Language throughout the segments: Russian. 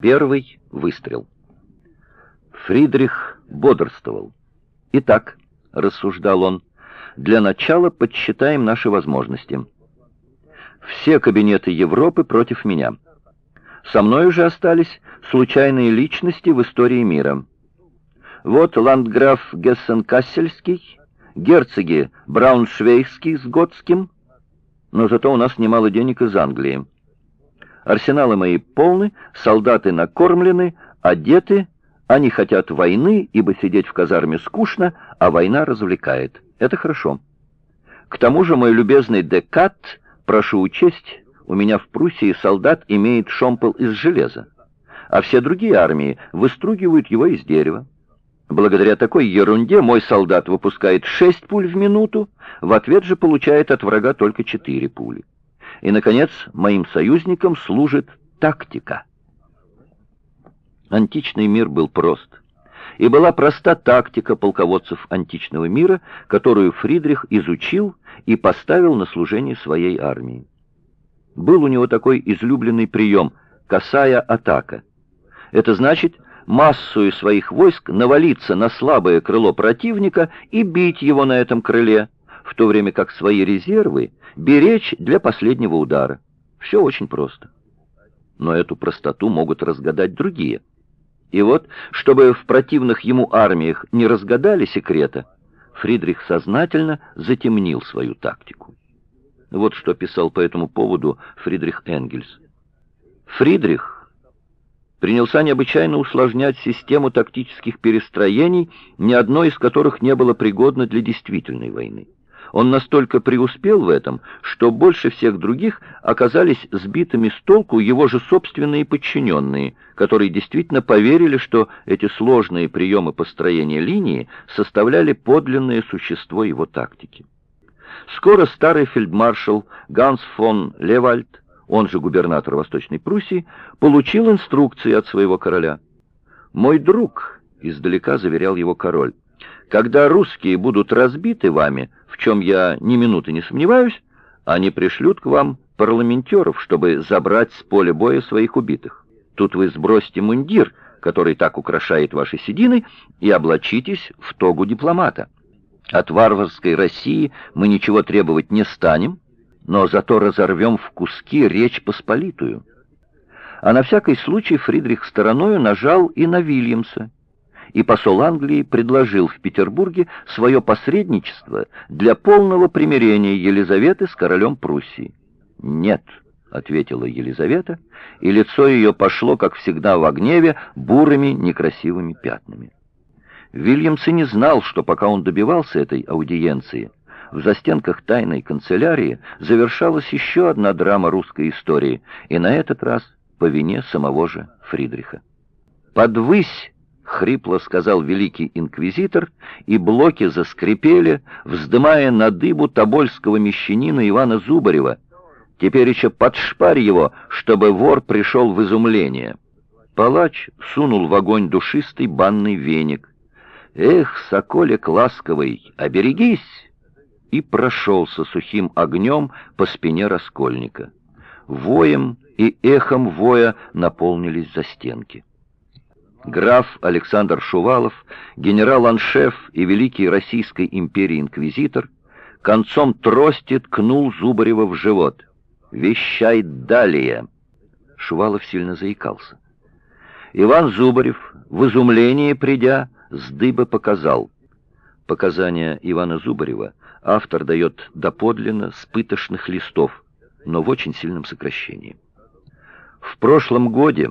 Первый выстрел. Фридрих бодрствовал. «Итак», — рассуждал он, — «для начала подсчитаем наши возможности. Все кабинеты Европы против меня. Со мной уже остались случайные личности в истории мира. Вот ландграф Гессен-Кассельский, герцоги Брауншвейгский с Готским, но зато у нас немало денег из Англии. Арсеналы мои полны, солдаты накормлены, одеты, они хотят войны, ибо сидеть в казарме скучно, а война развлекает. Это хорошо. К тому же, мой любезный Декат, прошу учесть, у меня в Пруссии солдат имеет шомпол из железа, а все другие армии выстругивают его из дерева. Благодаря такой ерунде мой солдат выпускает шесть пуль в минуту, в ответ же получает от врага только четыре пули. И, наконец, моим союзникам служит тактика. Античный мир был прост. И была проста тактика полководцев античного мира, которую Фридрих изучил и поставил на служение своей армии. Был у него такой излюбленный прием — косая атака. Это значит массою своих войск навалиться на слабое крыло противника и бить его на этом крыле, в то время как свои резервы беречь для последнего удара. Все очень просто. Но эту простоту могут разгадать другие. И вот, чтобы в противных ему армиях не разгадали секрета, Фридрих сознательно затемнил свою тактику. Вот что писал по этому поводу Фридрих Энгельс. Фридрих принялся необычайно усложнять систему тактических перестроений, ни одно из которых не было пригодно для действительной войны. Он настолько преуспел в этом, что больше всех других оказались сбитыми с толку его же собственные подчиненные, которые действительно поверили, что эти сложные приемы построения линии составляли подлинное существо его тактики. Скоро старый фельдмаршал Ганс фон Левальд он же губернатор Восточной Пруссии, получил инструкции от своего короля. «Мой друг», — издалека заверял его король, «когда русские будут разбиты вами, в чем я ни минуты не сомневаюсь, они пришлют к вам парламентеров, чтобы забрать с поля боя своих убитых. Тут вы сбросьте мундир, который так украшает ваши седины, и облачитесь в тогу дипломата. От варварской России мы ничего требовать не станем, но зато разорвем в куски Речь Посполитую. А на всякий случай Фридрих стороною нажал и на Вильямса, и посол Англии предложил в Петербурге свое посредничество для полного примирения Елизаветы с королем Пруссии. «Нет», — ответила Елизавета, и лицо ее пошло, как всегда в гневе, бурыми некрасивыми пятнами. Вильямс и не знал, что пока он добивался этой аудиенции, в застенках тайной канцелярии завершалась еще одна драма русской истории, и на этот раз по вине самого же Фридриха. «Подвысь!» — хрипло сказал великий инквизитор, и блоки заскрипели, вздымая на дыбу тобольского мещанина Ивана Зубарева. Теперь еще подшпарь его, чтобы вор пришел в изумление. Палач сунул в огонь душистый банный веник. «Эх, соколик ласковый, оберегись!» и прошелся сухим огнем по спине раскольника. Воем и эхом воя наполнились застенки. Граф Александр Шувалов, генерал-аншеф и великий Российской империи инквизитор, концом трости ткнул Зубарева в живот. «Вещай далее!» Шувалов сильно заикался. Иван Зубарев, в изумлении придя, с дыбы показал. Показания Ивана Зубарева автор дает доподлинно с пытошных листов, но в очень сильном сокращении. В прошлом годе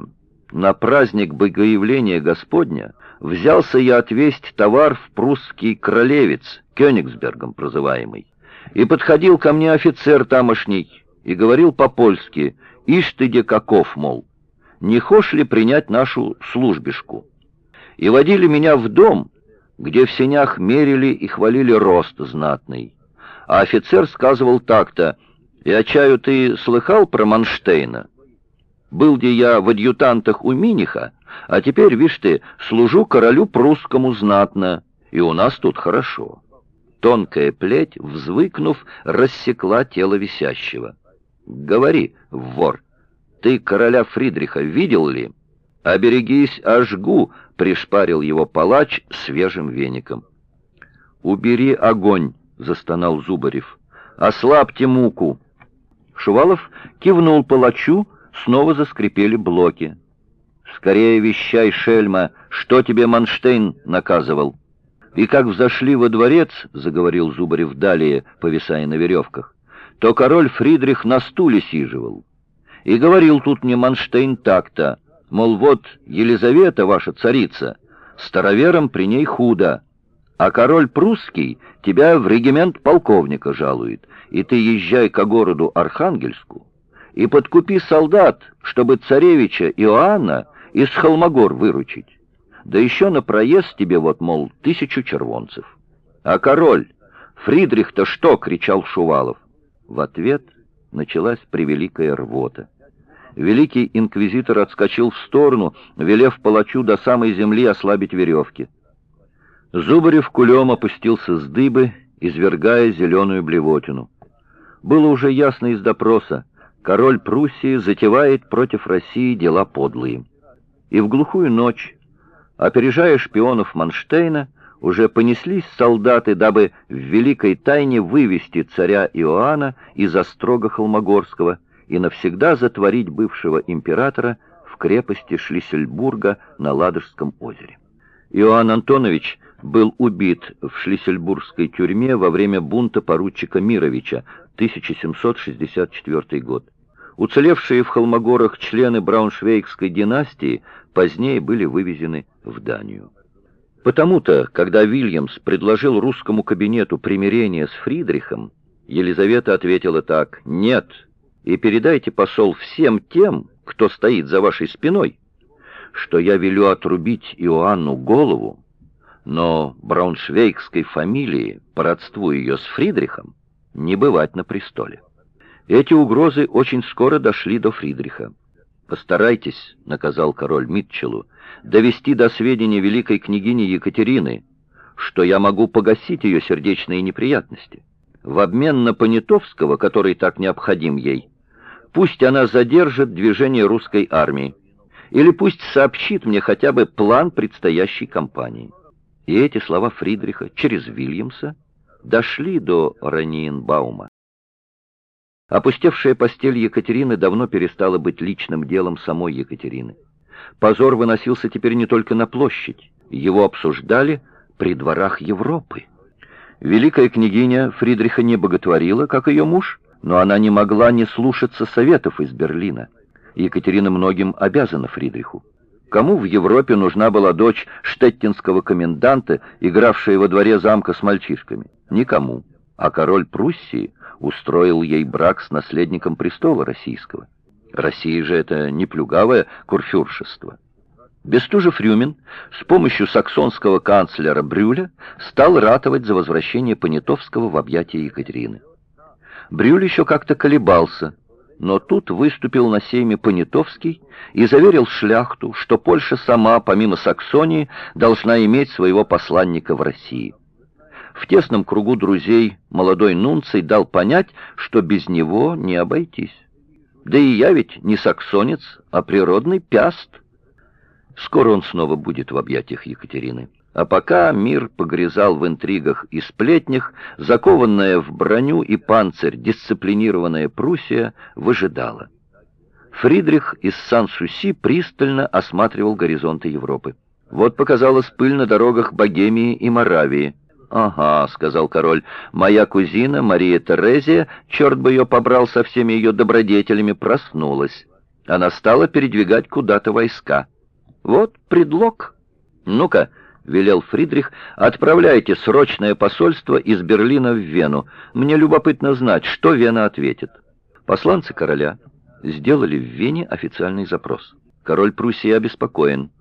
на праздник Богоявления Господня взялся я отвесть товар в прусский кролевец, Кёнигсбергом прозываемый, и подходил ко мне офицер тамошний и говорил по-польски «Ишь ты, де каков, мол, не хошь ли принять нашу службишку?» И водили меня в дом, где в сенях мерили и хвалили рост знатный. А офицер сказывал так-то, «Я чаю, ты слыхал про Манштейна? Был где я в адъютантах у Миниха, а теперь, видишь ты, служу королю прусскому знатно, и у нас тут хорошо». Тонкая плеть, взвыкнув, рассекла тело висящего. «Говори, вор, ты короля Фридриха видел ли?» «Оберегись, ожгу!» — пришпарил его палач свежим веником. «Убери огонь!» — застонал Зубарев. «Ослабьте муку!» Шувалов кивнул палачу, снова заскрипели блоки. «Скорее вещай, шельма, что тебе Манштейн наказывал?» «И как взошли во дворец», — заговорил Зубарев далее, повисая на веревках, «то король Фридрих на стуле сиживал. И говорил тут мне Манштейн так-то, мол, вот Елизавета, ваша царица, старовером при ней худо, а король прусский тебя в регимент полковника жалует, и ты езжай к городу Архангельску и подкупи солдат, чтобы царевича Иоанна из Холмогор выручить. Да еще на проезд тебе вот, мол, тысячу червонцев. А король, Фридрих-то что? — кричал Шувалов. В ответ началась превеликая рвота. Великий инквизитор отскочил в сторону, велев палачу до самой земли ослабить веревки. Зубарев кулем опустился с дыбы, извергая зеленую блевотину. Было уже ясно из допроса, король Пруссии затевает против России дела подлые. И в глухую ночь, опережая шпионов Манштейна, уже понеслись солдаты, дабы в великой тайне вывести царя Иоанна из острога Холмогорского и навсегда затворить бывшего императора в крепости Шлиссельбурга на Ладожском озере. Иоанн Антонович был убит в Шлиссельбургской тюрьме во время бунта поручика Мировича, 1764 год. Уцелевшие в Холмогорах члены Брауншвейгской династии позднее были вывезены в Данию. Потому-то, когда Вильямс предложил русскому кабинету примирение с Фридрихом, Елизавета ответила так «Нет, и передайте, посол, всем тем, кто стоит за вашей спиной, что я велю отрубить Иоанну голову, но брауншвейгской фамилии, по родству ее с Фридрихом, не бывать на престоле. Эти угрозы очень скоро дошли до Фридриха. «Постарайтесь», — наказал король Митчеллу, — «довести до сведения великой княгини Екатерины, что я могу погасить ее сердечные неприятности. В обмен на Понятовского, который так необходим ей, пусть она задержит движение русской армии, или пусть сообщит мне хотя бы план предстоящей кампании». И эти слова Фридриха через Вильямса дошли до Раниенбаума. Опустевшая постель Екатерины давно перестала быть личным делом самой Екатерины. Позор выносился теперь не только на площадь, его обсуждали при дворах Европы. Великая княгиня Фридриха не боготворила, как ее муж, но она не могла не слушаться советов из Берлина. Екатерина многим обязана Фридриху. Кому в Европе нужна была дочь штеттинского коменданта, игравшая во дворе замка с мальчишками? Никому. А король Пруссии устроил ей брак с наследником престола российского. Россия же это не плюгавое курфюршество. Бестужев Рюмин с помощью саксонского канцлера Брюля стал ратовать за возвращение Понятовского в объятия Екатерины. Брюль еще как-то колебался, но тут выступил на сейме Понятовский и заверил шляхту, что Польша сама, помимо Саксонии, должна иметь своего посланника в России. В тесном кругу друзей молодой Нунций дал понять, что без него не обойтись. Да и я ведь не саксонец, а природный пяст. Скоро он снова будет в объятиях Екатерины. А пока мир погрязал в интригах и сплетнях, закованная в броню и панцирь дисциплинированная Пруссия выжидала. Фридрих из Сан-Суси пристально осматривал горизонты Европы. Вот показалась пыль на дорогах Богемии и Моравии. «Ага», — сказал король, — «моя кузина Мария Терезия, черт бы ее побрал со всеми ее добродетелями, проснулась. Она стала передвигать куда-то войска. Вот предлог. Ну-ка». — велел Фридрих, — «отправляйте срочное посольство из Берлина в Вену. Мне любопытно знать, что Вена ответит». Посланцы короля сделали в Вене официальный запрос. Король Пруссии обеспокоен.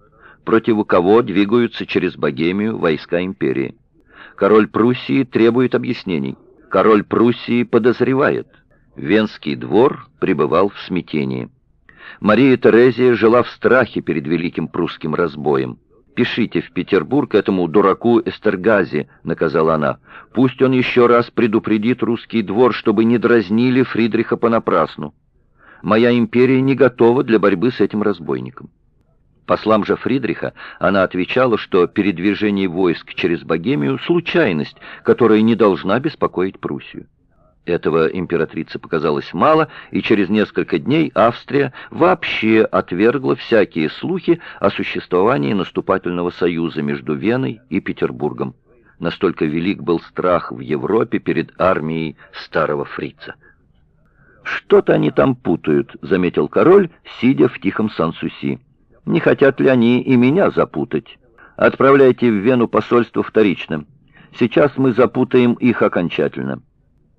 Против кого двигаются через Богемию войска империи? Король Пруссии требует объяснений. Король Пруссии подозревает. Венский двор пребывал в смятении. Мария Терезия жила в страхе перед великим прусским разбоем. «Пишите в Петербург этому дураку Эстергази», — наказала она. «Пусть он еще раз предупредит русский двор, чтобы не дразнили Фридриха понапрасну. Моя империя не готова для борьбы с этим разбойником». Послам же Фридриха она отвечала, что передвижение войск через Богемию – случайность, которая не должна беспокоить Пруссию. Этого императрице показалось мало, и через несколько дней Австрия вообще отвергла всякие слухи о существовании наступательного союза между Веной и Петербургом. Настолько велик был страх в Европе перед армией старого фрица. «Что-то они там путают», — заметил король, сидя в тихом Сан-Суси. «Не хотят ли они и меня запутать? Отправляйте в Вену посольство вторично. Сейчас мы запутаем их окончательно».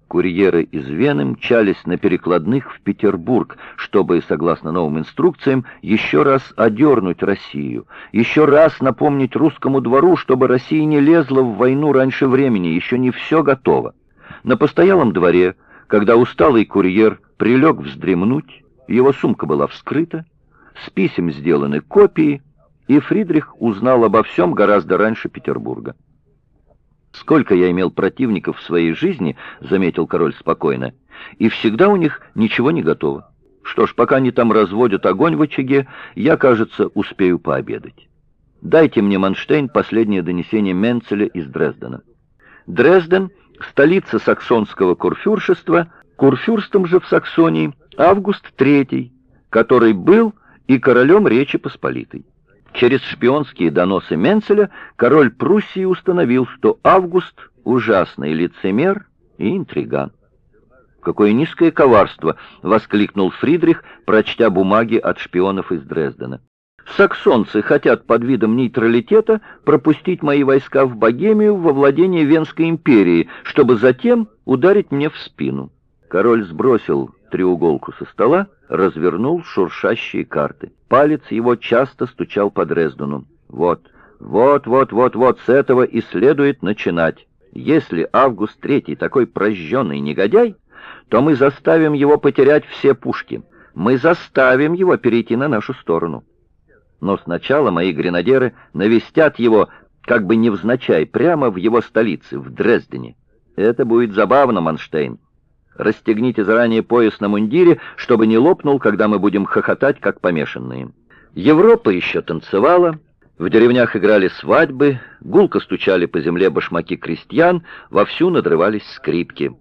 Курьеры из Вены мчались на перекладных в Петербург, чтобы, согласно новым инструкциям, еще раз одернуть Россию, еще раз напомнить русскому двору, чтобы Россия не лезла в войну раньше времени, еще не все готово. На постоялом дворе, когда усталый курьер прилег вздремнуть, его сумка была вскрыта, с писем сделаны копии, и Фридрих узнал обо всем гораздо раньше Петербурга. «Сколько я имел противников в своей жизни», — заметил король спокойно, «и всегда у них ничего не готово. Что ж, пока они там разводят огонь в очаге, я, кажется, успею пообедать. Дайте мне, Манштейн, последнее донесение Менцеля из Дрездена. Дрезден — столица саксонского курфюршества, курфюрстом же в Саксонии Август III, который был и королем Речи Посполитой. Через шпионские доносы Менцеля король Пруссии установил, что Август — ужасный лицемер и интриган. «Какое низкое коварство!» — воскликнул Фридрих, прочтя бумаги от шпионов из Дрездена. «Саксонцы хотят под видом нейтралитета пропустить мои войска в Богемию во владение Венской империи, чтобы затем ударить мне в спину». Король сбросил треуголку со стола, развернул шуршащие карты. Палец его часто стучал по Дрездену. Вот, вот, вот, вот, вот, с этого и следует начинать. Если Август Третий такой прожженный негодяй, то мы заставим его потерять все пушки. Мы заставим его перейти на нашу сторону. Но сначала мои гренадеры навестят его, как бы невзначай, прямо в его столице, в Дрездене. Это будет забавно, Манштейн. Расстегните заранее пояс на мундире, чтобы не лопнул, когда мы будем хохотать, как помешанные. Европа еще танцевала, в деревнях играли свадьбы, гулко стучали по земле башмаки крестьян, вовсю надрывались скрипки.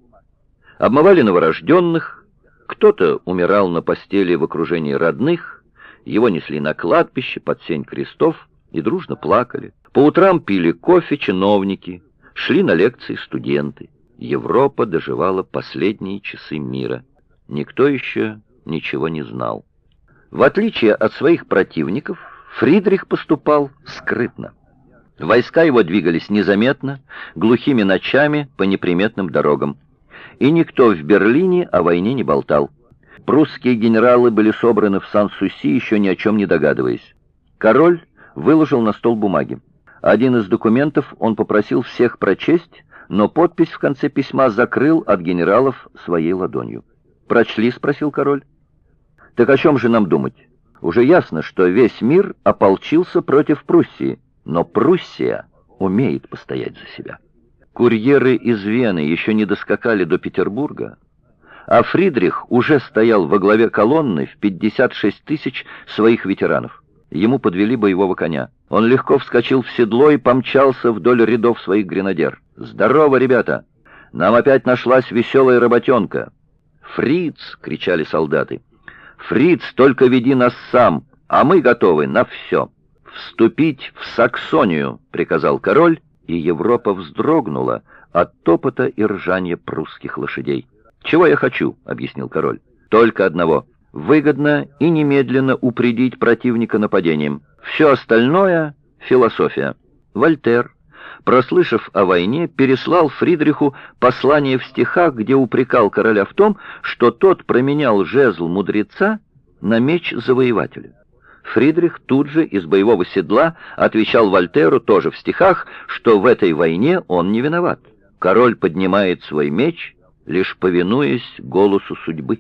Обмывали новорожденных, кто-то умирал на постели в окружении родных, его несли на кладбище под сень крестов и дружно плакали. По утрам пили кофе чиновники, шли на лекции студенты. Европа доживала последние часы мира. Никто еще ничего не знал. В отличие от своих противников, Фридрих поступал скрытно. Войска его двигались незаметно, глухими ночами по неприметным дорогам. И никто в Берлине о войне не болтал. Прусские генералы были собраны в Сан-Суси, еще ни о чем не догадываясь. Король выложил на стол бумаги. Один из документов он попросил всех прочесть, но подпись в конце письма закрыл от генералов своей ладонью. «Прочли?» — спросил король. «Так о чем же нам думать? Уже ясно, что весь мир ополчился против Пруссии, но Пруссия умеет постоять за себя. Курьеры из Вены еще не доскакали до Петербурга, а Фридрих уже стоял во главе колонны в 56 тысяч своих ветеранов. Ему подвели боевого коня. Он легко вскочил в седло и помчался вдоль рядов своих гренадер. «Здорово, ребята! Нам опять нашлась веселая работенка!» «Фриц!» — кричали солдаты. «Фриц, только веди нас сам, а мы готовы на все!» «Вступить в Саксонию!» — приказал король, и Европа вздрогнула от топота и ржания прусских лошадей. «Чего я хочу?» — объяснил король. «Только одного — выгодно и немедленно упредить противника нападением. Все остальное — философия. Вольтер, прослышав о войне, переслал Фридриху послание в стихах, где упрекал короля в том, что тот променял жезл мудреца на меч завоевателя. Фридрих тут же из боевого седла отвечал Вольтеру тоже в стихах, что в этой войне он не виноват. Король поднимает свой меч, лишь повинуясь голосу судьбы.